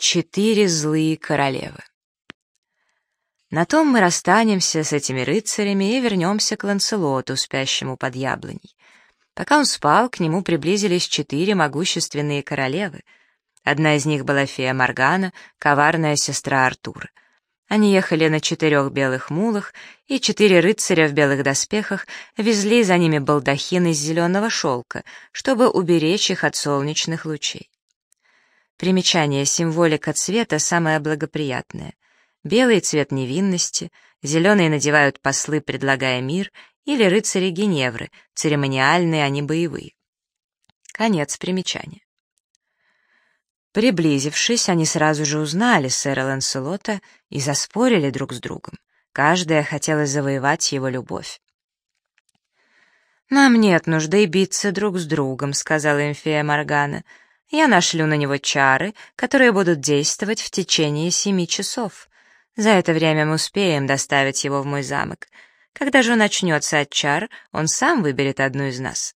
Четыре злые королевы. На том мы расстанемся с этими рыцарями и вернемся к Ланселоту, спящему под яблоней. Пока он спал, к нему приблизились четыре могущественные королевы. Одна из них была фея Моргана, коварная сестра Артура. Они ехали на четырех белых мулах, и четыре рыцаря в белых доспехах везли за ними балдахин из зеленого шелка, чтобы уберечь их от солнечных лучей. Примечание символика цвета самое благоприятное. Белый цвет невинности, зеленый надевают послы, предлагая мир, или рыцари Геневры, церемониальные, а не боевые. Конец примечания. Приблизившись, они сразу же узнали сэра Ланселота и заспорили друг с другом. Каждая хотела завоевать его любовь. «Нам нет нужды биться друг с другом», — сказала им фея Моргана я нашлю на него чары, которые будут действовать в течение семи часов. За это время мы успеем доставить его в мой замок. Когда же он очнется от чар, он сам выберет одну из нас.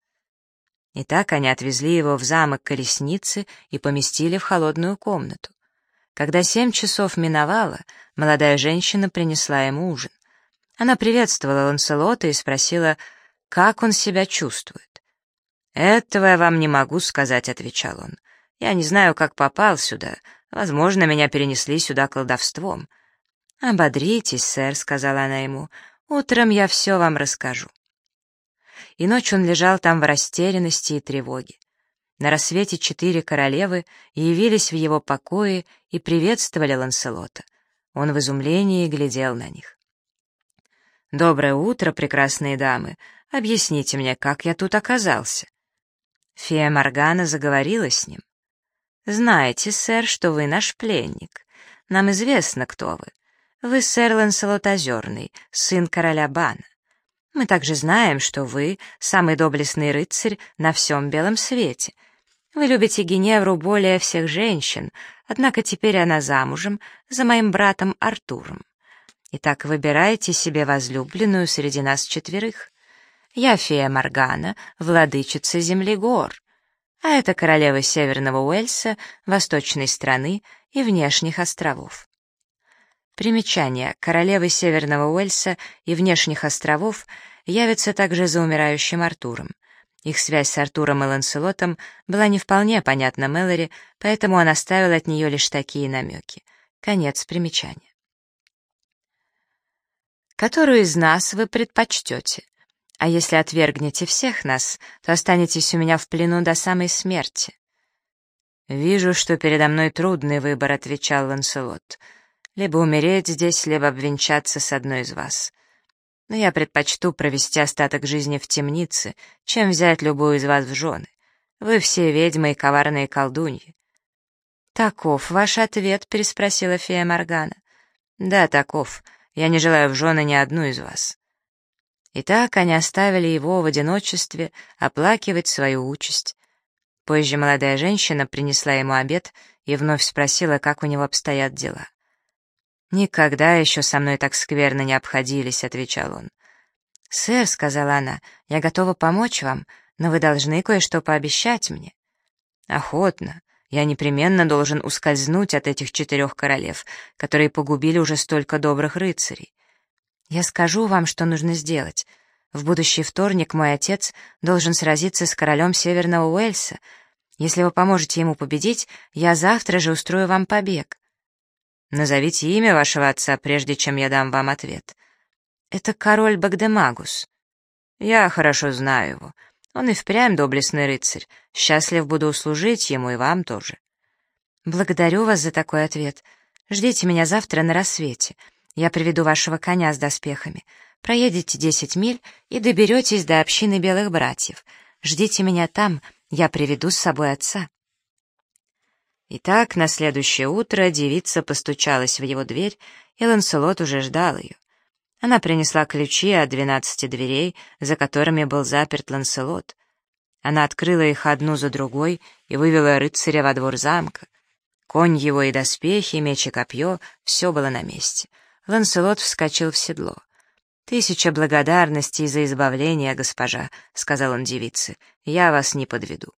И так они отвезли его в замок колесницы и поместили в холодную комнату. Когда семь часов миновало, молодая женщина принесла ему ужин. Она приветствовала Ланселота и спросила, как он себя чувствует. «Этого я вам не могу сказать», — отвечал он. «Я не знаю, как попал сюда. Возможно, меня перенесли сюда колдовством». «Ободритесь, сэр», — сказала она ему. «Утром я все вам расскажу». И ночь он лежал там в растерянности и тревоге. На рассвете четыре королевы явились в его покое и приветствовали Ланселота. Он в изумлении глядел на них. «Доброе утро, прекрасные дамы. Объясните мне, как я тут оказался?» Фея Моргана заговорила с ним. «Знаете, сэр, что вы наш пленник. Нам известно, кто вы. Вы сэр Ланселот Озерный, сын короля Бана. Мы также знаем, что вы самый доблестный рыцарь на всем белом свете. Вы любите Геневру более всех женщин, однако теперь она замужем за моим братом Артуром. Итак, выбирайте себе возлюбленную среди нас четверых. Я фея Моргана, владычица земли гор. А это королева Северного Уэльса, восточной страны и внешних островов. Примечание. Королевы Северного Уэльса и внешних островов явятся также за умирающим Артуром. Их связь с Артуром и Ланселотом была не вполне понятна Мэлори, поэтому он оставил от нее лишь такие намеки. Конец примечания. «Которую из нас вы предпочтете?» А если отвергнете всех нас, то останетесь у меня в плену до самой смерти». «Вижу, что передо мной трудный выбор», — отвечал Ланселот. «Либо умереть здесь, либо обвенчаться с одной из вас. Но я предпочту провести остаток жизни в темнице, чем взять любую из вас в жены. Вы все ведьмы и коварные колдуньи». «Таков ваш ответ?» — переспросила фея Моргана. «Да, таков. Я не желаю в жены ни одну из вас». И так они оставили его в одиночестве оплакивать свою участь. Позже молодая женщина принесла ему обед и вновь спросила, как у него обстоят дела. «Никогда еще со мной так скверно не обходились», — отвечал он. «Сэр», — сказала она, — «я готова помочь вам, но вы должны кое-что пообещать мне». «Охотно. Я непременно должен ускользнуть от этих четырех королев, которые погубили уже столько добрых рыцарей. Я скажу вам, что нужно сделать. В будущий вторник мой отец должен сразиться с королем Северного Уэльса. Если вы поможете ему победить, я завтра же устрою вам побег. Назовите имя вашего отца, прежде чем я дам вам ответ. Это король Багдемагус. Я хорошо знаю его. Он и впрямь доблестный рыцарь. Счастлив буду услужить ему и вам тоже. Благодарю вас за такой ответ. Ждите меня завтра на рассвете. Я приведу вашего коня с доспехами. Проедете десять миль и доберетесь до общины белых братьев. Ждите меня там, я приведу с собой отца». Итак, на следующее утро девица постучалась в его дверь, и Ланселот уже ждал ее. Она принесла ключи от двенадцати дверей, за которыми был заперт Ланселот. Она открыла их одну за другой и вывела рыцаря во двор замка. Конь его и доспехи, меч и копье — все было на месте — Ланселот вскочил в седло. «Тысяча благодарностей за избавление, госпожа», — сказал он девице. «Я вас не подведу».